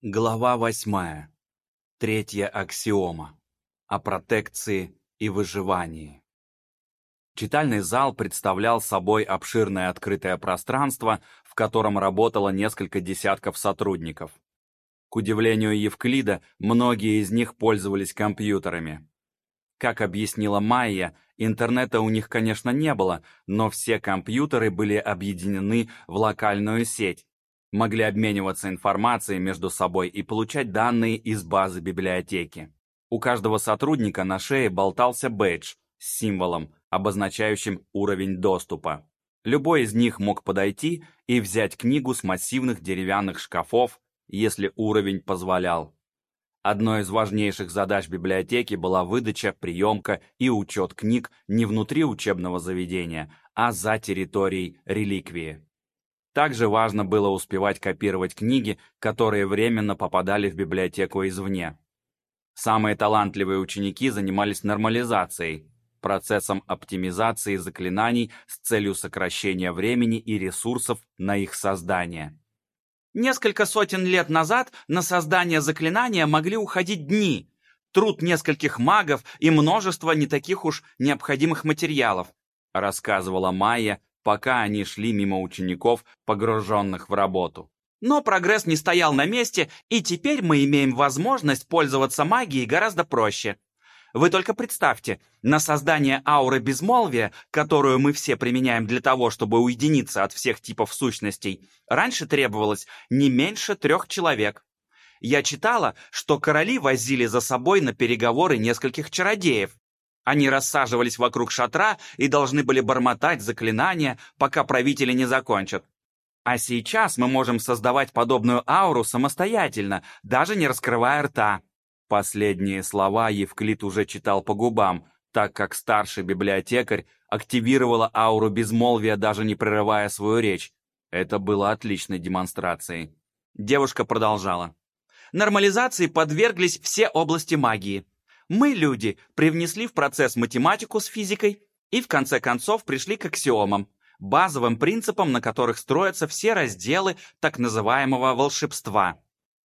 Глава восьмая. Третья аксиома. О протекции и выживании. Читальный зал представлял собой обширное открытое пространство, в котором работало несколько десятков сотрудников. К удивлению Евклида, многие из них пользовались компьютерами. Как объяснила Майя, интернета у них, конечно, не было, но все компьютеры были объединены в локальную сеть, могли обмениваться информацией между собой и получать данные из базы библиотеки. У каждого сотрудника на шее болтался бейдж с символом, обозначающим уровень доступа. Любой из них мог подойти и взять книгу с массивных деревянных шкафов, если уровень позволял. Одной из важнейших задач библиотеки была выдача, приемка и учет книг не внутри учебного заведения, а за территорией реликвии. Также важно было успевать копировать книги, которые временно попадали в библиотеку извне. Самые талантливые ученики занимались нормализацией, процессом оптимизации заклинаний с целью сокращения времени и ресурсов на их создание. Несколько сотен лет назад на создание заклинания могли уходить дни, труд нескольких магов и множество не таких уж необходимых материалов, рассказывала Майя, пока они шли мимо учеников, погруженных в работу. Но прогресс не стоял на месте, и теперь мы имеем возможность пользоваться магией гораздо проще. Вы только представьте, на создание ауры безмолвия, которую мы все применяем для того, чтобы уединиться от всех типов сущностей, раньше требовалось не меньше трех человек. Я читала, что короли возили за собой на переговоры нескольких чародеев, они рассаживались вокруг шатра и должны были бормотать заклинания, пока правители не закончат. А сейчас мы можем создавать подобную ауру самостоятельно, даже не раскрывая рта. Последние слова Евклид уже читал по губам, так как старший библиотекарь активировала ауру безмолвия, даже не прерывая свою речь. Это было отличной демонстрацией. Девушка продолжала. Нормализации подверглись все области магии. Мы, люди, привнесли в процесс математику с физикой и в конце концов пришли к аксиомам, базовым принципам, на которых строятся все разделы так называемого волшебства.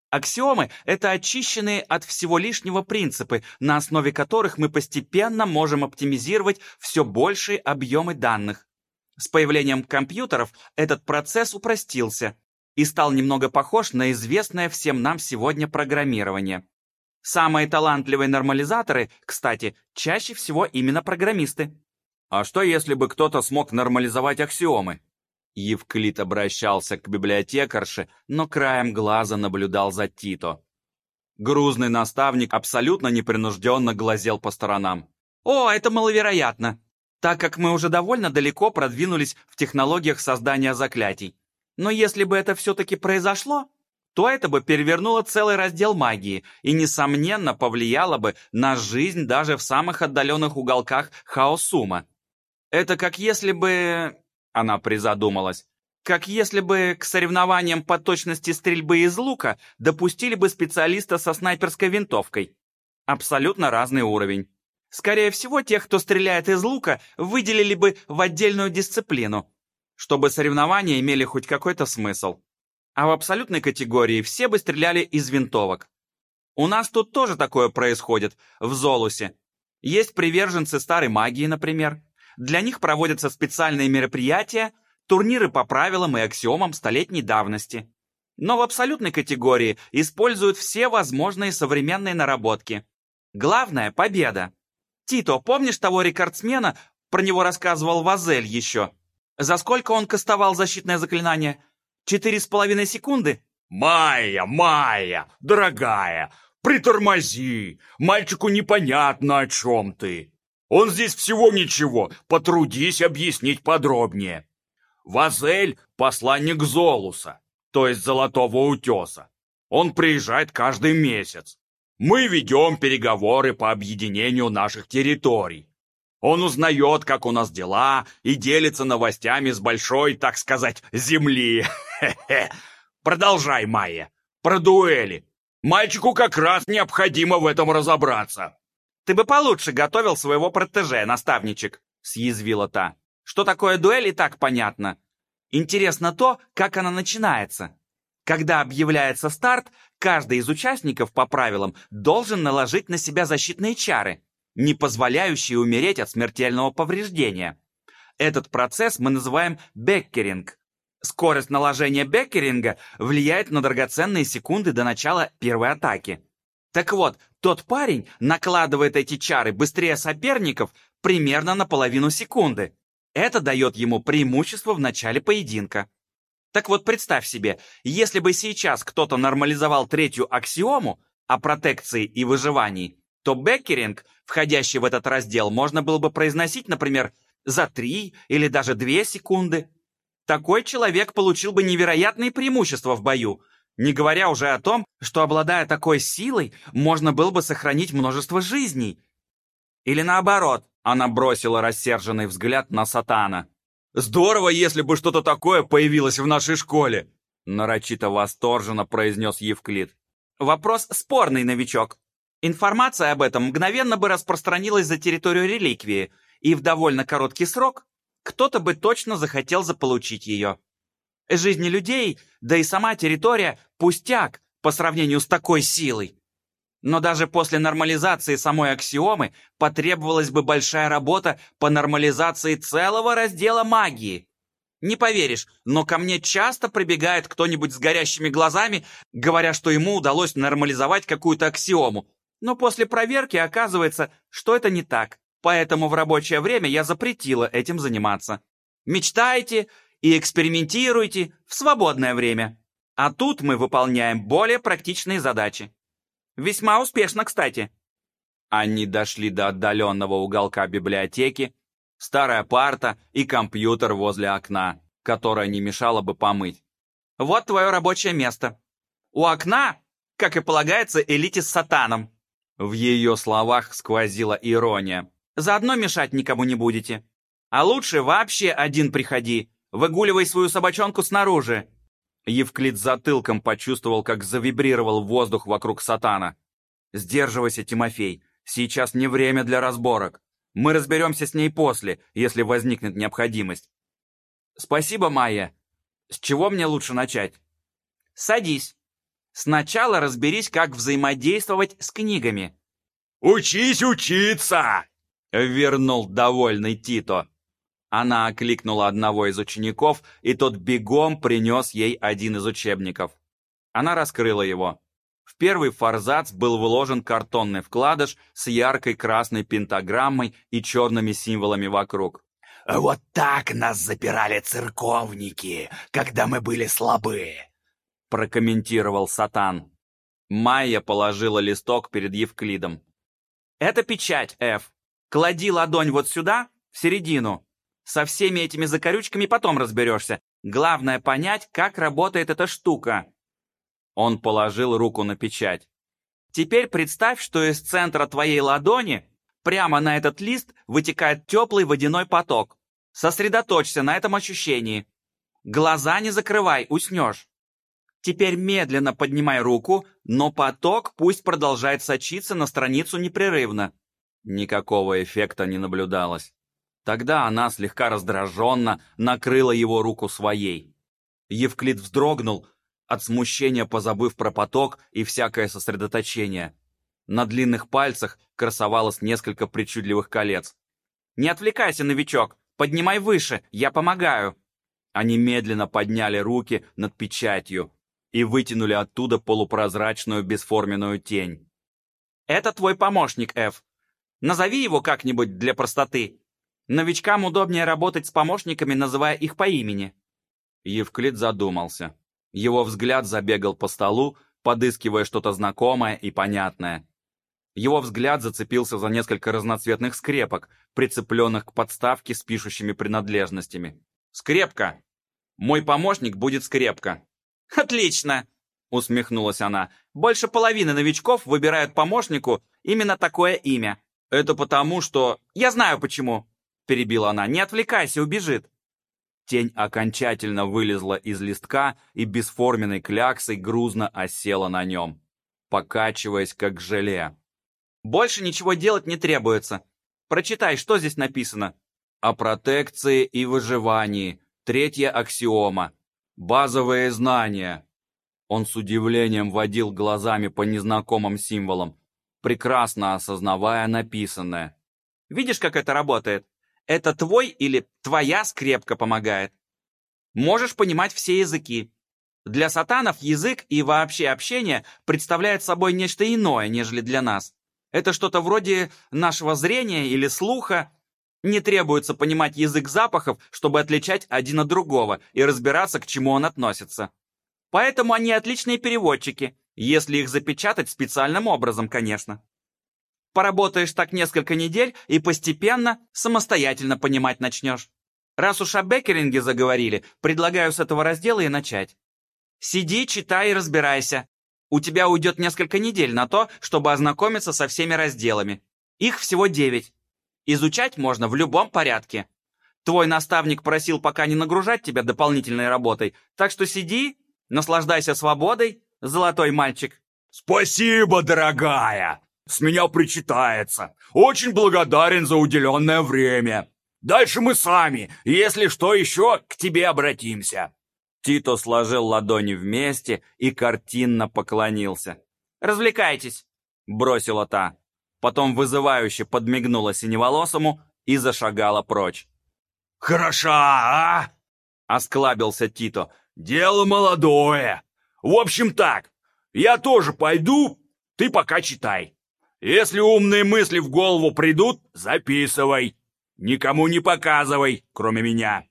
Аксиомы — это очищенные от всего лишнего принципы, на основе которых мы постепенно можем оптимизировать все большие объемы данных. С появлением компьютеров этот процесс упростился и стал немного похож на известное всем нам сегодня программирование. Самые талантливые нормализаторы, кстати, чаще всего именно программисты. А что, если бы кто-то смог нормализовать аксиомы? Евклид обращался к библиотекарше, но краем глаза наблюдал за Тито. Грузный наставник абсолютно непринужденно глазел по сторонам. «О, это маловероятно, так как мы уже довольно далеко продвинулись в технологиях создания заклятий. Но если бы это все-таки произошло, то это бы перевернуло целый раздел магии и, несомненно, повлияло бы на жизнь даже в самых отдаленных уголках Хаосума. Это как если бы... Она призадумалась. Как если бы к соревнованиям по точности стрельбы из лука допустили бы специалиста со снайперской винтовкой. Абсолютно разный уровень. Скорее всего, тех, кто стреляет из лука, выделили бы в отдельную дисциплину, чтобы соревнования имели хоть какой-то смысл. А в абсолютной категории все бы стреляли из винтовок. У нас тут тоже такое происходит, в Золусе. Есть приверженцы старой магии, например. Для них проводятся специальные мероприятия, турниры по правилам и аксиомам столетней давности. Но в абсолютной категории используют все возможные современные наработки. Главное – победа. Тито, помнишь того рекордсмена, про него рассказывал Вазель еще? За сколько он кастовал защитное заклинание? Четыре с половиной секунды? Майя, Майя, дорогая, притормози. Мальчику непонятно, о чем ты. Он здесь всего ничего, потрудись объяснить подробнее. Вазель — посланник Золуса, то есть Золотого Утеса. Он приезжает каждый месяц. Мы ведем переговоры по объединению наших территорий. Он узнает, как у нас дела, и делится новостями с большой, так сказать, земли. Продолжай, Майя. Про дуэли. Мальчику как раз необходимо в этом разобраться. Ты бы получше готовил своего протеже, наставничек, съязвила та. Что такое дуэль и так понятно. Интересно то, как она начинается. Когда объявляется старт, каждый из участников по правилам должен наложить на себя защитные чары, не позволяющие умереть от смертельного повреждения. Этот процесс мы называем беккеринг. Скорость наложения беккеринга влияет на драгоценные секунды до начала первой атаки. Так вот, тот парень накладывает эти чары быстрее соперников примерно на половину секунды. Это дает ему преимущество в начале поединка. Так вот, представь себе, если бы сейчас кто-то нормализовал третью аксиому о протекции и выживании, то беккеринг, входящий в этот раздел, можно было бы произносить, например, за 3 или даже 2 секунды. Такой человек получил бы невероятные преимущества в бою, не говоря уже о том, что, обладая такой силой, можно было бы сохранить множество жизней. Или наоборот, она бросила рассерженный взгляд на Сатана. «Здорово, если бы что-то такое появилось в нашей школе!» Нарочито восторженно произнес Евклид. Вопрос спорный, новичок. Информация об этом мгновенно бы распространилась за территорию реликвии, и в довольно короткий срок кто-то бы точно захотел заполучить ее. Жизни людей, да и сама территория – пустяк по сравнению с такой силой. Но даже после нормализации самой аксиомы потребовалась бы большая работа по нормализации целого раздела магии. Не поверишь, но ко мне часто прибегает кто-нибудь с горящими глазами, говоря, что ему удалось нормализовать какую-то аксиому. Но после проверки оказывается, что это не так. Поэтому в рабочее время я запретила этим заниматься. Мечтайте и экспериментируйте в свободное время. А тут мы выполняем более практичные задачи. Весьма успешно, кстати. Они дошли до отдаленного уголка библиотеки, старая парта и компьютер возле окна, которое не мешало бы помыть. Вот твое рабочее место. У окна, как и полагается, элите с сатаном. В ее словах сквозила ирония. Заодно мешать никому не будете. А лучше вообще один приходи. Выгуливай свою собачонку снаружи. Евклид затылком почувствовал, как завибрировал воздух вокруг сатана. «Сдерживайся, Тимофей. Сейчас не время для разборок. Мы разберемся с ней после, если возникнет необходимость». «Спасибо, Майя. С чего мне лучше начать?» «Садись. Сначала разберись, как взаимодействовать с книгами». «Учись учиться!» — вернул довольный Тито. Она окликнула одного из учеников, и тот бегом принес ей один из учебников. Она раскрыла его. В первый форзац был вложен картонный вкладыш с яркой красной пентаграммой и черными символами вокруг. «Вот так нас запирали церковники, когда мы были слабы», — прокомментировал Сатан. Майя положила листок перед Евклидом. «Это печать, Эф. Клади ладонь вот сюда, в середину, со всеми этими закорючками потом разберешься. Главное понять, как работает эта штука. Он положил руку на печать. Теперь представь, что из центра твоей ладони прямо на этот лист вытекает теплый водяной поток. Сосредоточься на этом ощущении. Глаза не закрывай, уснешь. Теперь медленно поднимай руку, но поток пусть продолжает сочиться на страницу непрерывно. Никакого эффекта не наблюдалось. Тогда она слегка раздраженно накрыла его руку своей. Евклид вздрогнул, от смущения позабыв про поток и всякое сосредоточение. На длинных пальцах красовалось несколько причудливых колец. «Не отвлекайся, новичок! Поднимай выше, я помогаю!» Они медленно подняли руки над печатью и вытянули оттуда полупрозрачную бесформенную тень. «Это твой помощник, Эф. Назови его как-нибудь для простоты. Новичкам удобнее работать с помощниками, называя их по имени». Евклид задумался. Его взгляд забегал по столу, подыскивая что-то знакомое и понятное. Его взгляд зацепился за несколько разноцветных скрепок, прицепленных к подставке с пишущими принадлежностями. «Скрепка! Мой помощник будет скрепка!» «Отлично!» — усмехнулась она. «Больше половины новичков выбирают помощнику именно такое имя. Это потому, что... Я знаю почему!» — перебила она. «Не отвлекайся, убежит!» Тень окончательно вылезла из листка и бесформенной кляксой грузно осела на нем, покачиваясь как желе. «Больше ничего делать не требуется. Прочитай, что здесь написано». «О протекции и выживании. Третья аксиома. Базовые знания». Он с удивлением водил глазами по незнакомым символам, прекрасно осознавая написанное. «Видишь, как это работает? Это твой или твоя скрепка помогает. Можешь понимать все языки. Для сатанов язык и вообще общение представляет собой нечто иное, нежели для нас. Это что-то вроде нашего зрения или слуха. Не требуется понимать язык запахов, чтобы отличать один от другого и разбираться, к чему он относится. Поэтому они отличные переводчики, если их запечатать специальным образом, конечно. Поработаешь так несколько недель и постепенно самостоятельно понимать начнешь. Раз уж о Беккеринге заговорили, предлагаю с этого раздела и начать. Сиди, читай и разбирайся. У тебя уйдет несколько недель на то, чтобы ознакомиться со всеми разделами. Их всего девять. Изучать можно в любом порядке. Твой наставник просил пока не нагружать тебя дополнительной работой, так что сиди, наслаждайся свободой, золотой мальчик. Спасибо, дорогая! С меня причитается. Очень благодарен за уделенное время. Дальше мы сами, если что еще, к тебе обратимся. Тито сложил ладони вместе и картинно поклонился. «Развлекайтесь!» — бросила та. Потом вызывающе подмигнула синеволосому и зашагала прочь. «Хороша, а?» — осклабился Тито. «Дело молодое. В общем так, я тоже пойду, ты пока читай. Если умные мысли в голову придут, записывай. Никому не показывай, кроме меня».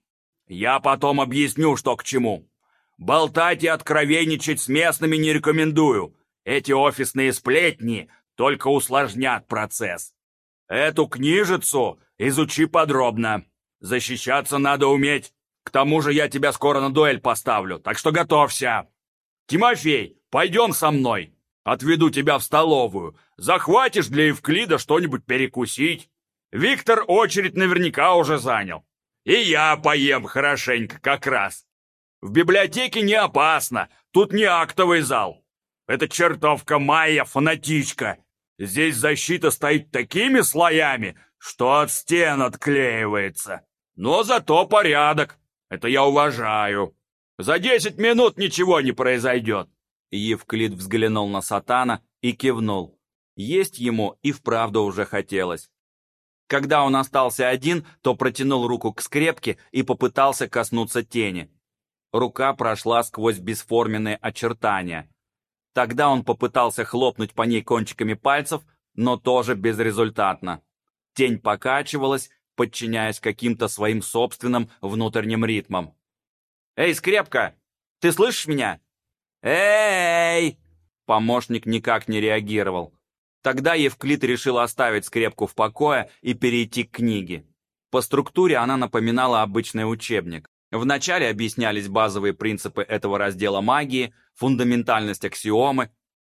Я потом объясню, что к чему. Болтать и откровенничать с местными не рекомендую. Эти офисные сплетни только усложнят процесс. Эту книжицу изучи подробно. Защищаться надо уметь. К тому же я тебя скоро на дуэль поставлю, так что готовься. Тимофей, пойдем со мной. Отведу тебя в столовую. Захватишь для Евклида что-нибудь перекусить. Виктор очередь наверняка уже занял. И я поем хорошенько как раз. В библиотеке не опасно, тут не актовый зал. Это чертовка Майя фанатичка. Здесь защита стоит такими слоями, что от стен отклеивается. Но зато порядок. Это я уважаю. За десять минут ничего не произойдет. Евклид взглянул на Сатана и кивнул. Есть ему и вправду уже хотелось. Когда он остался один, то протянул руку к скрепке и попытался коснуться тени. Рука прошла сквозь бесформенные очертания. Тогда он попытался хлопнуть по ней кончиками пальцев, но тоже безрезультатно. Тень покачивалась, подчиняясь каким-то своим собственным внутренним ритмам. «Эй, скрепка! Ты слышишь меня?» «Эй!» Помощник никак не реагировал. Тогда Евклид решил оставить скрепку в покое и перейти к книге. По структуре она напоминала обычный учебник. Вначале объяснялись базовые принципы этого раздела магии, фундаментальность аксиомы,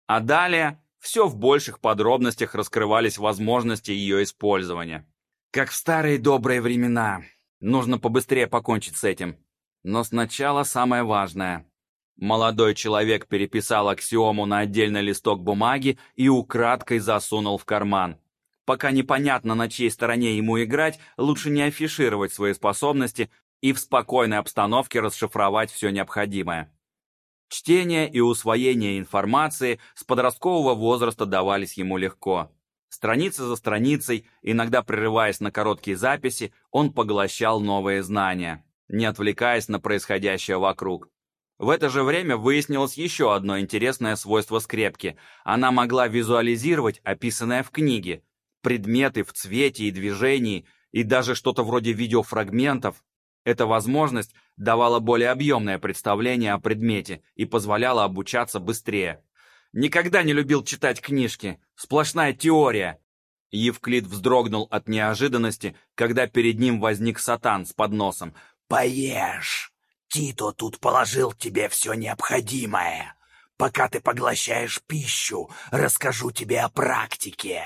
а далее все в больших подробностях раскрывались возможности ее использования. Как в старые добрые времена. Нужно побыстрее покончить с этим. Но сначала самое важное. Молодой человек переписал аксиому на отдельный листок бумаги и украдкой засунул в карман. Пока непонятно, на чьей стороне ему играть, лучше не афишировать свои способности и в спокойной обстановке расшифровать все необходимое. Чтение и усвоение информации с подросткового возраста давались ему легко. Страница за страницей, иногда прерываясь на короткие записи, он поглощал новые знания, не отвлекаясь на происходящее вокруг. В это же время выяснилось еще одно интересное свойство скрепки. Она могла визуализировать описанное в книге. Предметы в цвете и движении, и даже что-то вроде видеофрагментов. Эта возможность давала более объемное представление о предмете и позволяла обучаться быстрее. Никогда не любил читать книжки. Сплошная теория. Евклид вздрогнул от неожиданности, когда перед ним возник сатан с подносом. «Поешь!» Тито тут положил тебе все необходимое. Пока ты поглощаешь пищу, расскажу тебе о практике.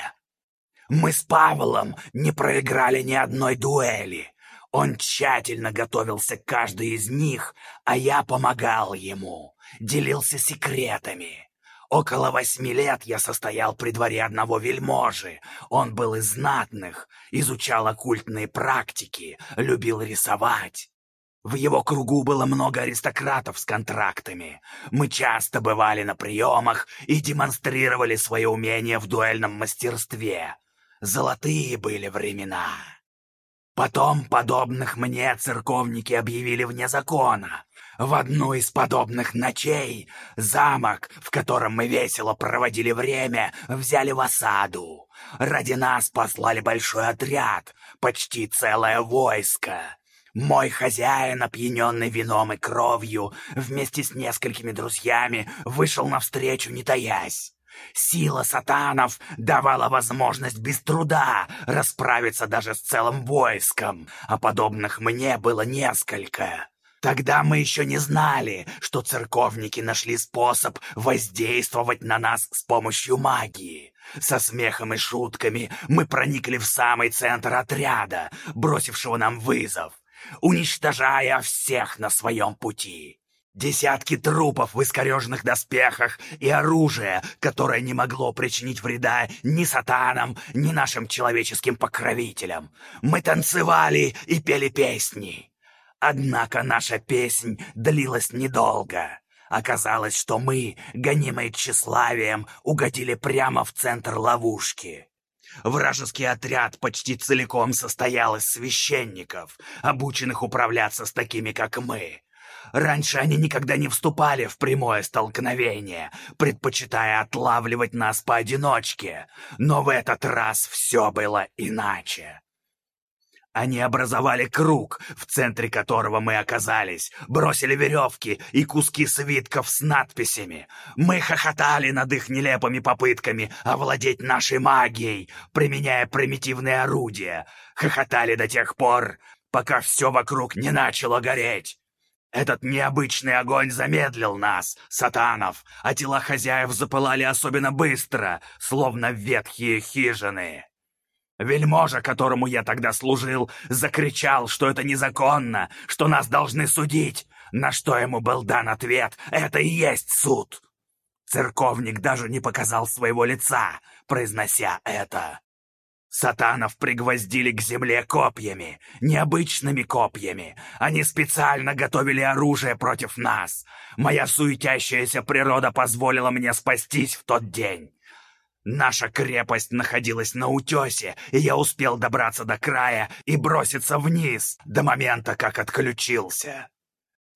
Мы с Павлом не проиграли ни одной дуэли. Он тщательно готовился к каждой из них, а я помогал ему, делился секретами. Около восьми лет я состоял при дворе одного вельможи. Он был из знатных, изучал оккультные практики, любил рисовать. В его кругу было много аристократов с контрактами. Мы часто бывали на приемах и демонстрировали свое умение в дуэльном мастерстве. Золотые были времена. Потом подобных мне церковники объявили вне закона. В одну из подобных ночей замок, в котором мы весело проводили время, взяли в осаду. Ради нас послали большой отряд, почти целое войско. Мой хозяин, опьяненный вином и кровью, вместе с несколькими друзьями, вышел навстречу, не таясь. Сила сатанов давала возможность без труда расправиться даже с целым войском, а подобных мне было несколько. Тогда мы еще не знали, что церковники нашли способ воздействовать на нас с помощью магии. Со смехом и шутками мы проникли в самый центр отряда, бросившего нам вызов уничтожая всех на своем пути. Десятки трупов в искореженных доспехах и оружие, которое не могло причинить вреда ни сатанам, ни нашим человеческим покровителям. Мы танцевали и пели песни. Однако наша песнь длилась недолго. Оказалось, что мы, гонимые тщеславием, угодили прямо в центр ловушки. Вражеский отряд почти целиком состоял из священников, обученных управляться с такими, как мы. Раньше они никогда не вступали в прямое столкновение, предпочитая отлавливать нас поодиночке, но в этот раз все было иначе. Они образовали круг, в центре которого мы оказались, бросили веревки и куски свитков с надписями. Мы хохотали над их нелепыми попытками овладеть нашей магией, применяя примитивные орудия. Хохотали до тех пор, пока все вокруг не начало гореть. Этот необычный огонь замедлил нас, сатанов, а тела хозяев запылали особенно быстро, словно ветхие хижины. Вельможа, которому я тогда служил, закричал, что это незаконно, что нас должны судить, на что ему был дан ответ «Это и есть суд». Церковник даже не показал своего лица, произнося это. Сатанов пригвоздили к земле копьями, необычными копьями. Они специально готовили оружие против нас. Моя суетящаяся природа позволила мне спастись в тот день. Наша крепость находилась на утесе, и я успел добраться до края и броситься вниз до момента, как отключился.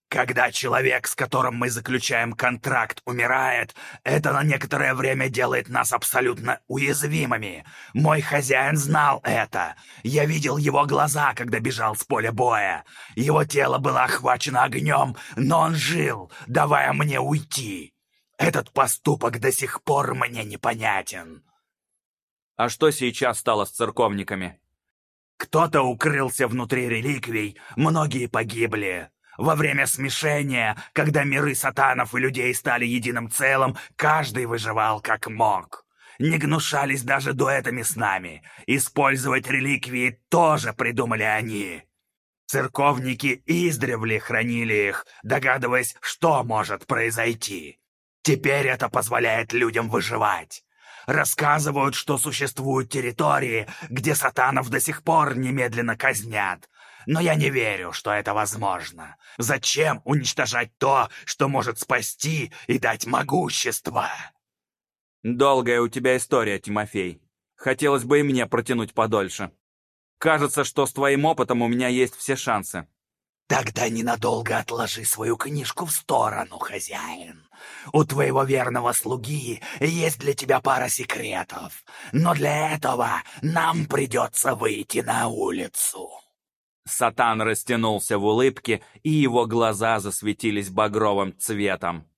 Когда человек, с которым мы заключаем контракт, умирает, это на некоторое время делает нас абсолютно уязвимыми. Мой хозяин знал это. Я видел его глаза, когда бежал с поля боя. Его тело было охвачено огнем, но он жил, давая мне уйти. Этот поступок до сих пор мне непонятен. А что сейчас стало с церковниками? Кто-то укрылся внутри реликвий, многие погибли. Во время смешения, когда миры сатанов и людей стали единым целым, каждый выживал как мог. Не гнушались даже дуэтами с нами. Использовать реликвии тоже придумали они. Церковники издревле хранили их, догадываясь, что может произойти. Теперь это позволяет людям выживать. Рассказывают, что существуют территории, где сатанов до сих пор немедленно казнят. Но я не верю, что это возможно. Зачем уничтожать то, что может спасти и дать могущество? Долгая у тебя история, Тимофей. Хотелось бы и мне протянуть подольше. Кажется, что с твоим опытом у меня есть все шансы. Тогда ненадолго отложи свою книжку в сторону, хозяин. У твоего верного слуги есть для тебя пара секретов, но для этого нам придется выйти на улицу». Сатан растянулся в улыбке, и его глаза засветились багровым цветом.